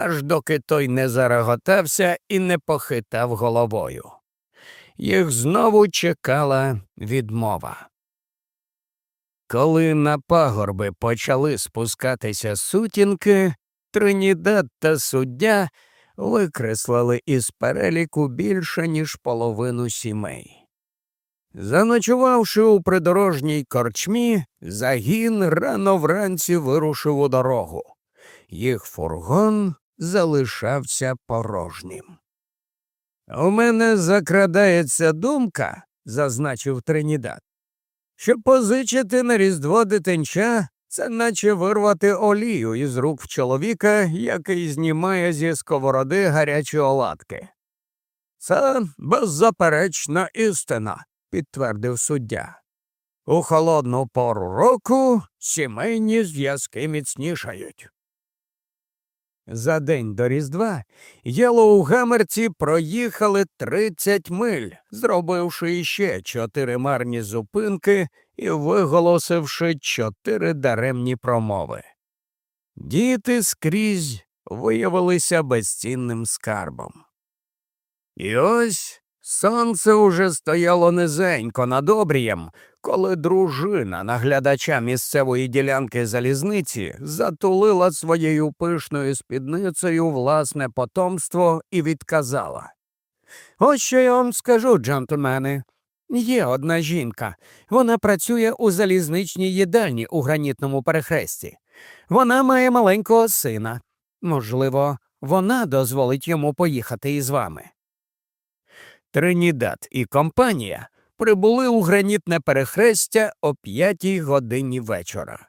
аж доки той не зареготався і не похитав головою. Їх знову чекала відмова. Коли на пагорби почали спускатися сутінки, Тринідад та суддя викреслили із переліку більше, ніж половину сімей. Заночувавши у придорожній корчмі, загін рано вранці вирушив у дорогу. Їх фургон залишався порожнім. У мене закрадається думка, зазначив Тринідад, що позичити на різдво дитинча це наче вирвати олію із рук чоловіка, який знімає зі сковороди гарячі оладки. Це беззаперечна істина, підтвердив суддя. У холодну пору року сімейні зв'язки міцнішають. За день до Різдва Єлоугамерці проїхали 30 миль, зробивши іще чотири марні зупинки і виголосивши чотири даремні промови. Діти скрізь виявилися безцінним скарбом. І ось сонце уже стояло низенько над обрієм, коли дружина наглядача місцевої ділянки залізниці затулила своєю пишною спідницею власне потомство і відказала. Ось що я вам скажу, джентльмени. Є одна жінка. Вона працює у залізничній їдальні у гранітному перехресті. Вона має маленького сина. Можливо, вона дозволить йому поїхати із вами. Тринідад і компанія прибули у гранітне перехрестя о п'ятій годині вечора.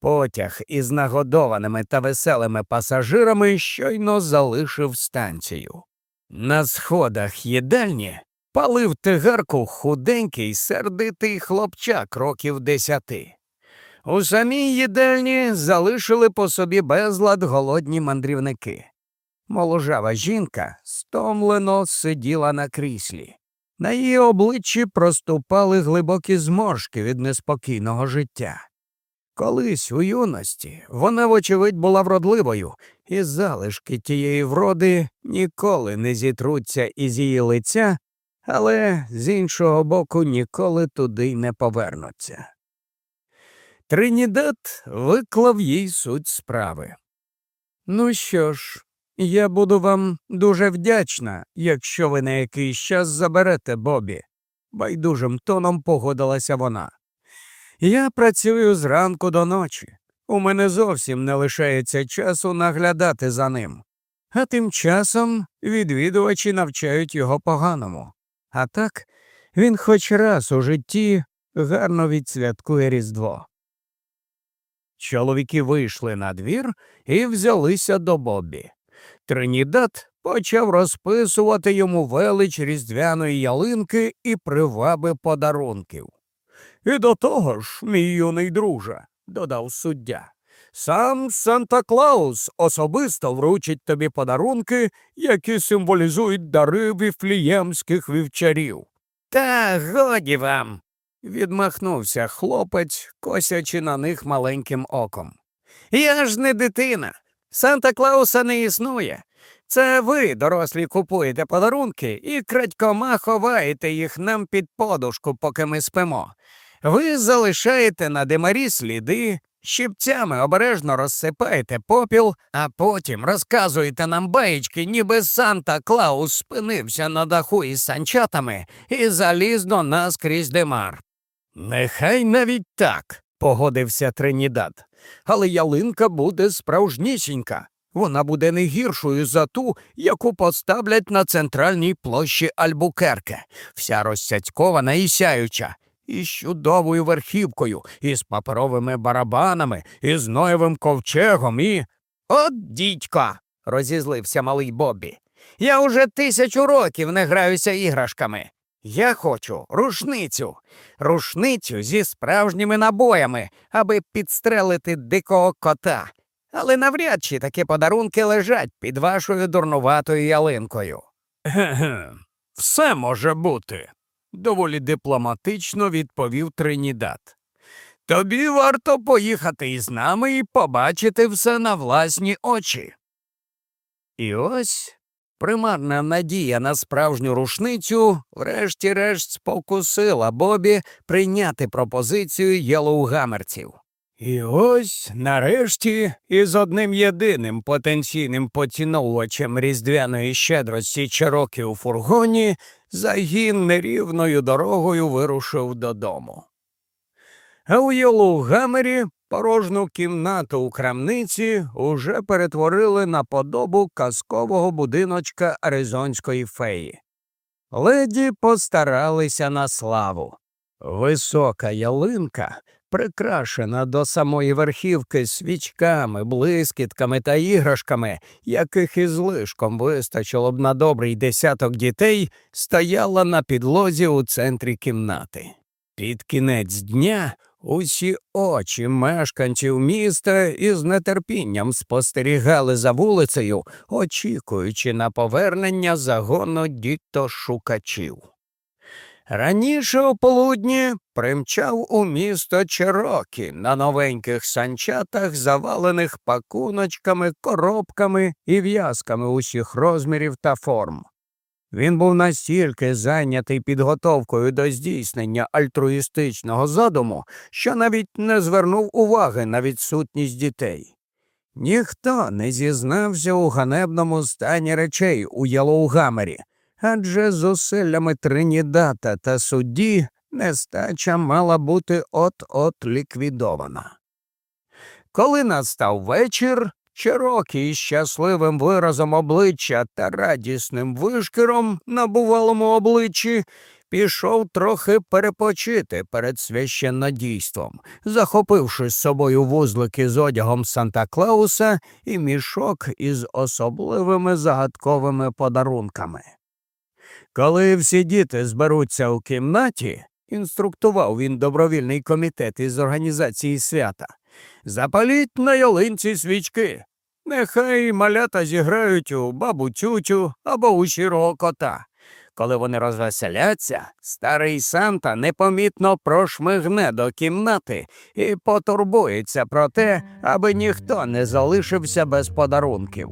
Потяг із нагодованими та веселими пасажирами щойно залишив станцію. На сходах їдальні палив тигарку худенький сердитий хлопчак років десяти. У самій їдальні залишили по собі безлад голодні мандрівники. Моложава жінка стомлено сиділа на кріслі. На її обличчі проступали глибокі зморшки від неспокійного життя. Колись у юності вона, вочевидь, була вродливою, і залишки тієї вроди ніколи не зітруться із її лиця, але з іншого боку ніколи туди й не повернуться. Тринідад виклав їй суть справи. Ну що ж, я буду вам дуже вдячна, якщо ви на якийсь час заберете Бобі, байдужим тоном погодилася вона. Я працюю зранку до ночі. У мене зовсім не лишається часу наглядати за ним. А тим часом відвідувачі навчають його поганому. А так він хоч раз у житті гарно відсвяткує Різдво. Чоловіки вийшли на двір і взялися до Бобі. Тринідад почав розписувати йому велич різдвяної ялинки і приваби подарунків. І до того ж, мій юний друже, додав суддя, сам Санта Клаус особисто вручить тобі подарунки, які символізують дари віфліємських вівчарів. Та годі вам. відмахнувся хлопець, косячи на них маленьким оком. Я ж не дитина. Санта Клауса не існує. Це ви, дорослі, купуєте подарунки і крадькома ховаєте їх нам під подушку, поки ми спимо. Ви залишаєте на димарі сліди, щипцями обережно розсипаєте попіл, а потім розказуєте нам баєчки, ніби Санта Клаус спинився на даху із санчатами і заліз до нас крізь димар. Нехай навіть так, погодився Тринідад, але ялинка буде справжнісінька. Вона буде не гіршою за ту, яку поставлять на центральній площі Альбукерке, вся розсяцькована і сяюча, із чудовою верхівкою, із паперовими барабанами, із ноєвим ковчегом і. От дідько. розізлився малий Бобі. Я уже тисячу років не граюся іграшками. Я хочу рушницю, рушницю зі справжніми набоями, аби підстрелити дикого кота. Але навряд чи такі подарунки лежать під вашою дурнуватою ялинкою. Ге-ге, все може бути, доволі дипломатично відповів Тринідад. Тобі варто поїхати із нами і побачити все на власні очі. І ось примарна надія на справжню рушницю, врешті-решт, спокусила Бобі прийняти пропозицію єлоугамерців. І ось, нарешті, із одним єдиним потенційним поціновувачем різдвяної щедрості Чирокі у фургоні загін нерівною дорогою вирушив додому. А у Єлоугамері порожню кімнату у крамниці уже перетворили на подобу казкового будиночка аризонської феї. Леді постаралися на славу. Висока ялинка прикрашена до самої верхівки свічками, блискітками та іграшками, яких із лишком вистачило б на добрий десяток дітей, стояла на підлозі у центрі кімнати. Під кінець дня усі очі мешканців міста із нетерпінням спостерігали за вулицею, очікуючи на повернення загону дітошукачів. Раніше у полудні примчав у місто Черокі на новеньких санчатах, завалених пакуночками, коробками і в'язками усіх розмірів та форм. Він був настільки зайнятий підготовкою до здійснення альтруїстичного задуму, що навіть не звернув уваги на відсутність дітей. Ніхто не зізнався у ганебному стані речей у Єлоугамері, адже зусиллями Тринідата та судді нестача мала бути от-от ліквідована. Коли настав вечір, Чирокий із щасливим виразом обличчя та радісним вишкіром на бувалому обличчі пішов трохи перепочити перед священнодійством, захопивши з собою вузлики з одягом Санта Клауса і мішок із особливими загадковими подарунками. Коли всі діти зберуться у кімнаті, інструктував він добровільний комітет із організації свята. Запаліть на ялинці свічки. Нехай малята зіграють у бабу тютю або у сірого кота. Коли вони розвеселяться, старий Санта непомітно прошмигне до кімнати і потурбується про те, аби ніхто не залишився без подарунків.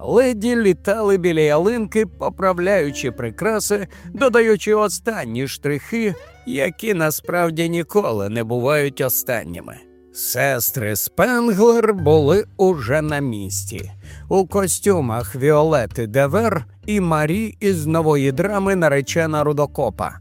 Леді літали біля ялинки, поправляючи прикраси, додаючи останні штрихи, які насправді ніколи не бувають останніми. Сестри Спенглер були уже на місці, у костюмах Віолети Девер і Марі із нової драми наречена Рудокопа.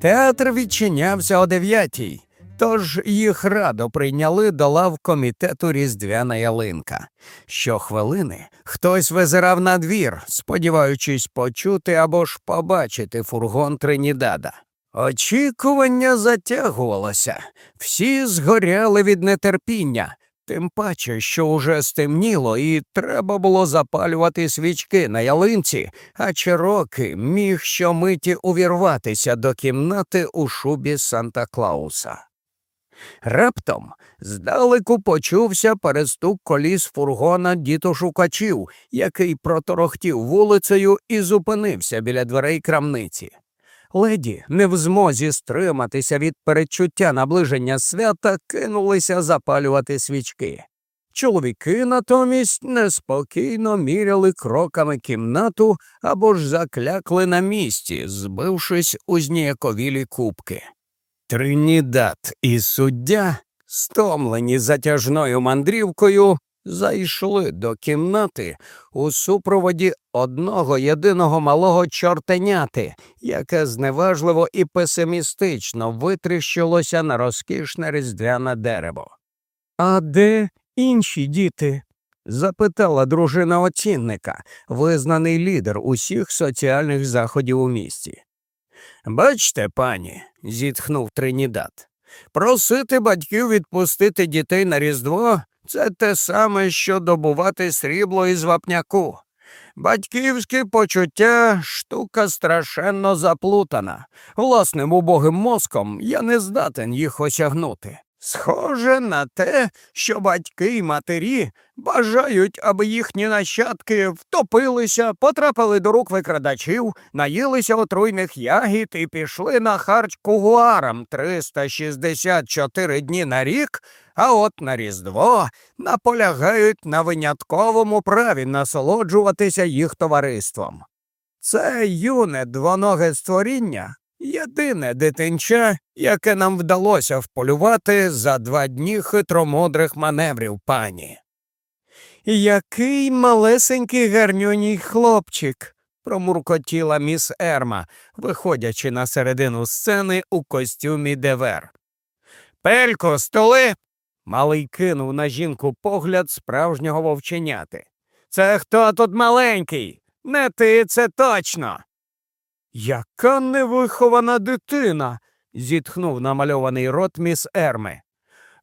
Театр відчинявся о дев'ятій, тож їх радо прийняли до лав комітету Різдвяна ялинка. Щохвилини хтось визирав на двір, сподіваючись почути або ж побачити фургон Тринідада. Очікування затягувалося, всі згоряли від нетерпіння, тим паче, що уже стемніло, і треба було запалювати свічки на ялинці, а Чироки міг щомиті увірватися до кімнати у шубі Санта Клауса. Раптом здалеку почувся перестук коліс фургона дітошукачів, який проторохтів вулицею і зупинився біля дверей крамниці. Леді, не в змозі стриматися від передчуття наближення свята, кинулися запалювати свічки. Чоловіки натомість неспокійно міряли кроками кімнату або ж заклякли на місці, збившись у зніяковілі кубки. Тринідад і суддя, стомлені затяжною мандрівкою, зайшли до кімнати у супроводі одного єдиного малого чортеняти, яке зневажливо і песимістично витріщилося на розкішне різдвяне дерево. А де інші діти? запитала дружина оцінника, визнаний лідер усіх соціальних заходів у місті. Бачте, пані, зітхнув Тринідад, просити батьків відпустити дітей на Різдво це те саме, що добувати срібло із вапняку. Батьківське почуття штука страшенно заплутана. Власним убогим мозком я не здатен їх осягнути. Схоже на те, що батьки й матері бажають, аби їхні нащадки втопилися, потрапили до рук викрадачів, наїлися отруйних ягід і пішли на харч кугуарам 364 дні на рік, а от на Різдво наполягають на винятковому праві насолоджуватися їх товариством. Це юне двоноге створіння, єдине дитинча, яке нам вдалося вполювати за два дні хитромудрих маневрів пані. Який малесенький гарнюній хлопчик, промуркотіла міс Ерма, виходячи на середину сцени у костюмі девер. Пелько, столи. Малий кинув на жінку погляд справжнього вовченяти. Це хто тут маленький? Не ти це точно. Яка невихована дитина. зітхнув намальований рот міс Ерми.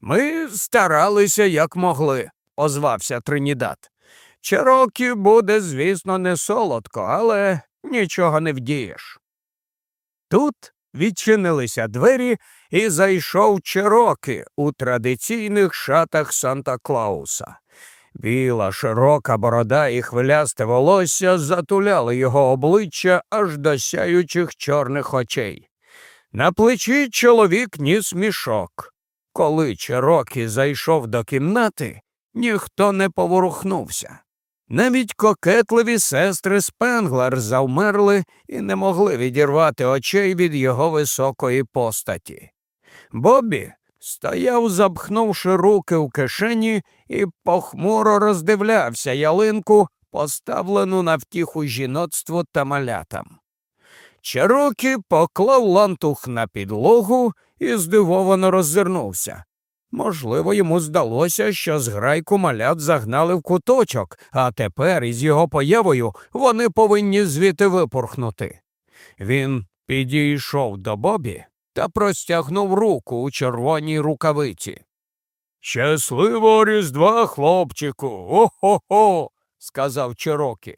Ми старалися, як могли, озвався Тринідад. Черокі буде, звісно, не солодко, але нічого не вдієш. Тут відчинилися двері і зайшов Черокі у традиційних шатах Санта Клауса. Біла, широка борода і хвилясте волосся затуляли його обличчя аж до сяючих чорних очей. На плечі чоловік ніс мішок. Коли Черокі зайшов до кімнати, ніхто не поворухнувся. Навіть кокетливі сестри Спенглер завмерли і не могли відірвати очей від його високої постаті. Бобі стояв, запхнувши руки в кишені, і похмуро роздивлявся ялинку, поставлену на втіху жіноцтву та малятам. Черокі поклав лантух на підлогу і здивовано роззирнувся. Можливо, йому здалося, що зграйку малят загнали в куточок, а тепер із його появою вони повинні звідти випорхнути. Він підійшов до Бобі та простягнув руку у червоній рукавиці. Щасливого різдва, хлопчику, о-хо-хо, сказав Чирокі.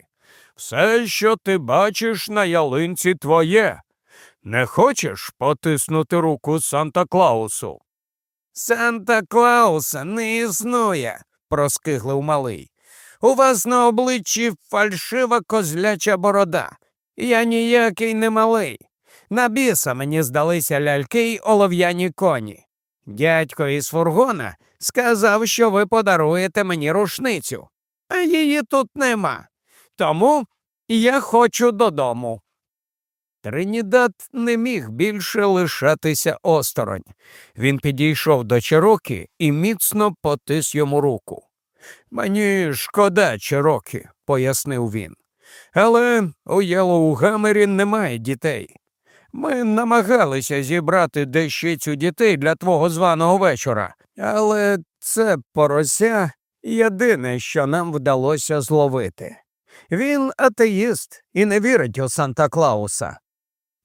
Все, що ти бачиш на ялинці твоє. Не хочеш потиснути руку Санта Клаусу? Санта Клауса не існує, проскиглив малий. У вас на обличчі фальшива козляча борода. Я ніякий не малий. На біса мені здалися ляльки й олов'яні коні. Дядько із фургона сказав, що ви подаруєте мені рушницю, а її тут нема. Тому я хочу додому. Тринідад не міг більше лишатися осторонь. Він підійшов до Чирокі і міцно потис йому руку. Мені шкода, Чирокі, пояснив він. Але у Єлоугамері немає дітей. Ми намагалися зібрати дещицю дітей для твого званого вечора, але це порося єдине, що нам вдалося зловити. Він атеїст і не вірить у Санта Клауса.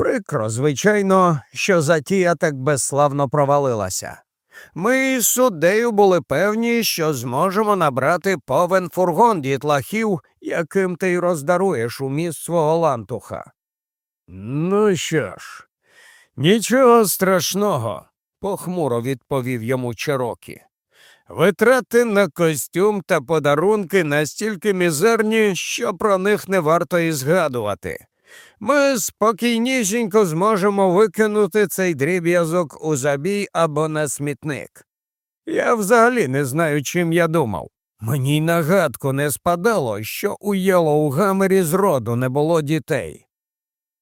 Прикро, звичайно, що затія так безславно провалилася. Ми з суддею були певні, що зможемо набрати повен фургон дітлахів, яким ти й роздаруєш у міст свого лантуха. Ну що ж, нічого страшного, похмуро відповів йому Чирокі. Витрати на костюм та подарунки настільки мізерні, що про них не варто і згадувати. Ми спокійнісінько зможемо викинути цей дріб'язок у забій або на смітник. Я взагалі не знаю, чим я думав. Мені й нагадку не спадало, що у Єлоугамері зроду не було дітей.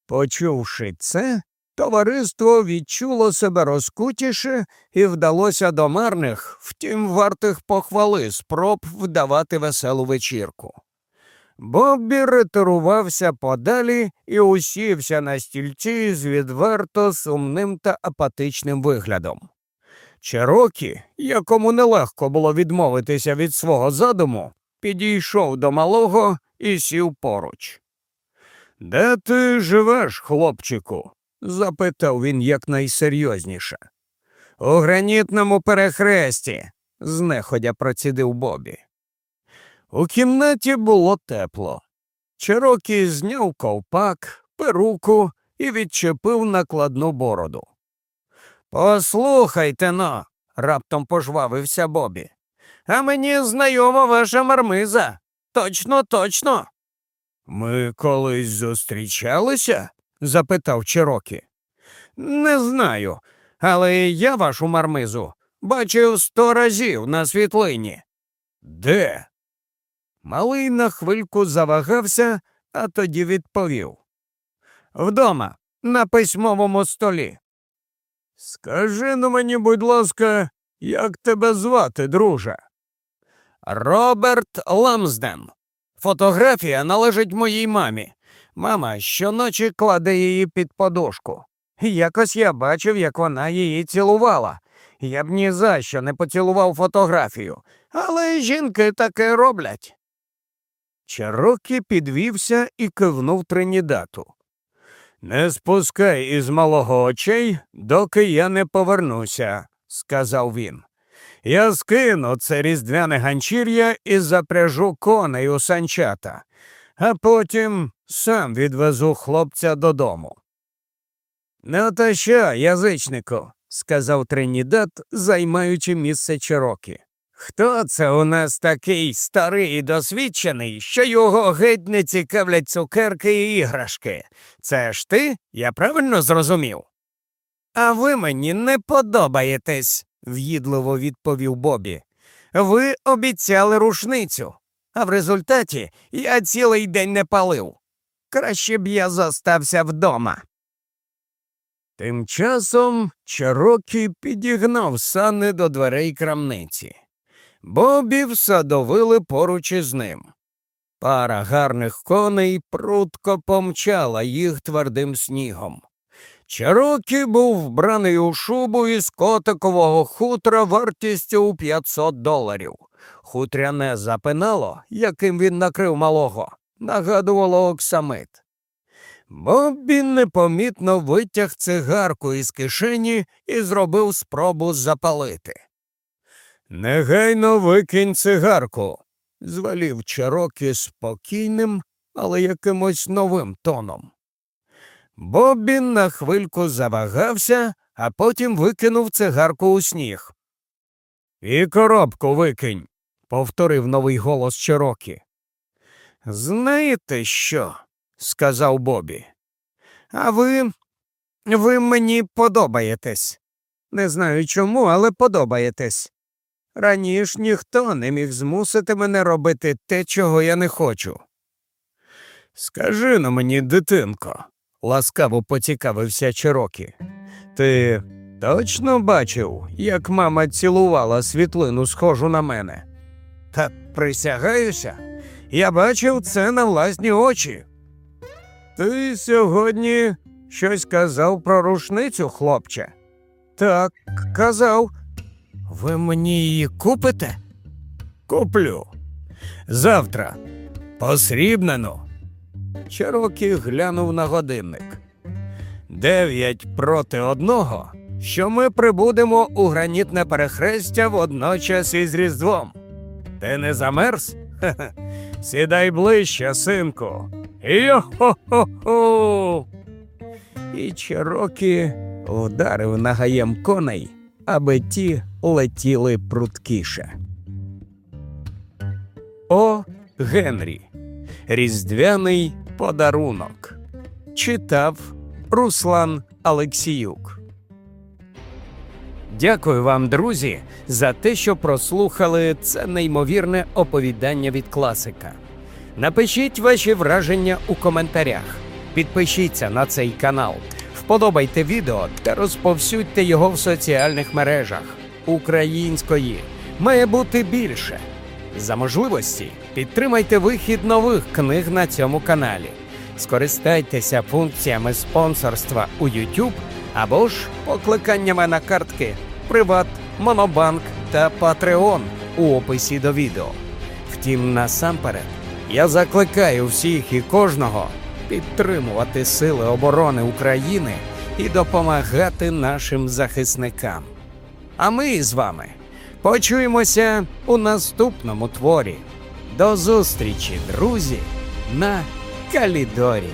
Почувши це, товариство відчуло себе розкутіше і вдалося до марних, втім, вартих похвали спроб вдавати веселу вечірку. Боббі ретирувався подалі і усівся на стільці з відверто сумним та апатичним виглядом. Черокі, якому нелегко було відмовитися від свого задуму, підійшов до малого і сів поруч. Де ти живеш, хлопчику? запитав він якнайсерйозніше. У гранітному перехресті, знеходя процідив Бобі. У кімнаті було тепло. Черокі зняв ковпак, перуку і відчепив накладну бороду. Послухайте но, раптом пожвавився Бобі. А мені знайома ваша мармиза. Точно, точно. Ми колись зустрічалися? запитав Черокі. Не знаю, але я вашу мармизу Бачив сто разів на світлині. Де? Малий на хвильку завагався, а тоді відповів. Вдома, на письмовому столі. Скажи ну мені, будь ласка, як тебе звати, друже? Роберт Ламсден. Фотографія належить моїй мамі. Мама щоночі кладе її під подушку. Якось я бачив, як вона її цілувала. Я б ні за що не поцілував фотографію, але жінки таке роблять. Чарокі підвівся і кивнув Тринідату. Не спускай із малого очей, доки я не повернуся, сказав він. Я скину це різдвяне ганчір'я і запряжу коней у санчата, а потім сам відвезу хлопця додому. Ну, то що, язичнику, сказав Тринідат, займаючи місце Чирокі. Хто це у нас такий старий і досвідчений, що його геть не цікавлять цукерки і іграшки? Це ж ти? Я правильно зрозумів? А ви мені не подобаєтесь, в'їдливо відповів Бобі. Ви обіцяли рушницю, а в результаті я цілий день не палив. Краще б я зостався вдома. Тим часом Чарокі підігнав сани до дверей крамниці. Бобі всадовили поруч із ним. Пара гарних коней прутко помчала їх твердим снігом. Чарокі був вбраний у шубу із котикового хутра вартістю у 500 доларів. Хутряне запинало, яким він накрив малого, нагадувало оксамит. Боббі непомітно витяг цигарку із кишені і зробив спробу запалити. Негайно викинь цигарку, звалів Чарокі спокійним, але якимось новим тоном. Боббі на хвильку завагався, а потім викинув цигарку у сніг. І коробку викинь, повторив новий голос Чирокі. Знаєте що? сказав Бобі. А ви. ви мені подобаєтесь. Не знаю чому, але подобаєтесь. Раніше ніхто не міг змусити мене робити те, чого я не хочу. Скажи на мені, дитинко, ласкаво поцікавився Чирокі. Ти точно бачив, як мама цілувала світлину, схожу на мене? Та присягаюся, я бачив це на власні очі. Ти сьогодні щось казав про рушницю, хлопче? Так, казав. Ви мені її купите? Куплю. Завтра. Посрібнено. Чарокі глянув на годинник. Дев'ять проти одного, що ми прибудемо у гранітне перехрестя водночас із Різдвом. Ти не замерз? Сідай ближче, синку. Йо-хо-хо-хо! І Чирокі вдарив нагаєм коней, аби ті летіли пруткіше. О Генрі. Різдвяний подарунок. Читав Руслан Алексіюк. Дякую вам, друзі, за те, що прослухали це неймовірне оповідання від класика. Напишіть ваші враження у коментарях. Підпишіться на цей канал, вподобайте відео та розповсюдьте його в соціальних мережах. Української має бути більше. За можливості підтримайте вихід нових книг на цьому каналі. Скористайтеся функціями спонсорства у YouTube або ж покликаннями на картки Приват, Монобанк та Patreon у описі до відео. Втім, насамперед. Я закликаю всіх і кожного підтримувати Сили оборони України і допомагати нашим захисникам. А ми з вами почуємося у наступному творі. До зустрічі, друзі, на Калідорі.